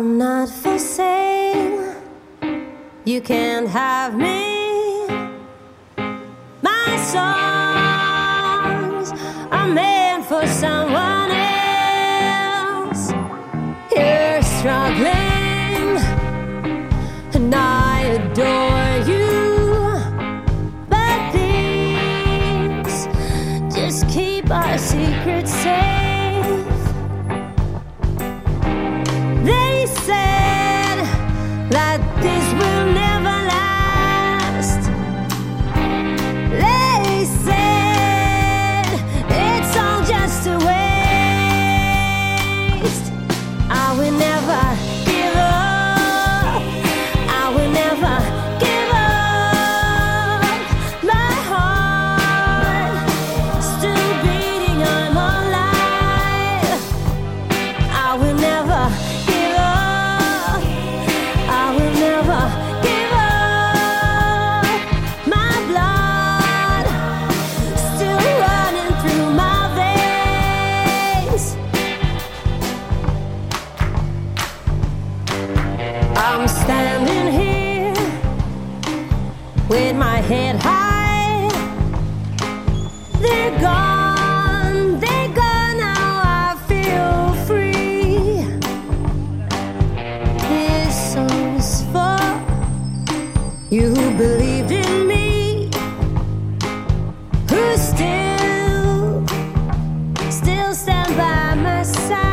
I'm not for sale. You can't have me. My songs are meant for someone else. You're struggling, and I adore you. But please, just keep our secrets safe. I'm standing here with my head high. They're gone, they're gone, now I feel free. This for you who believed in me, who still, still stand by my side.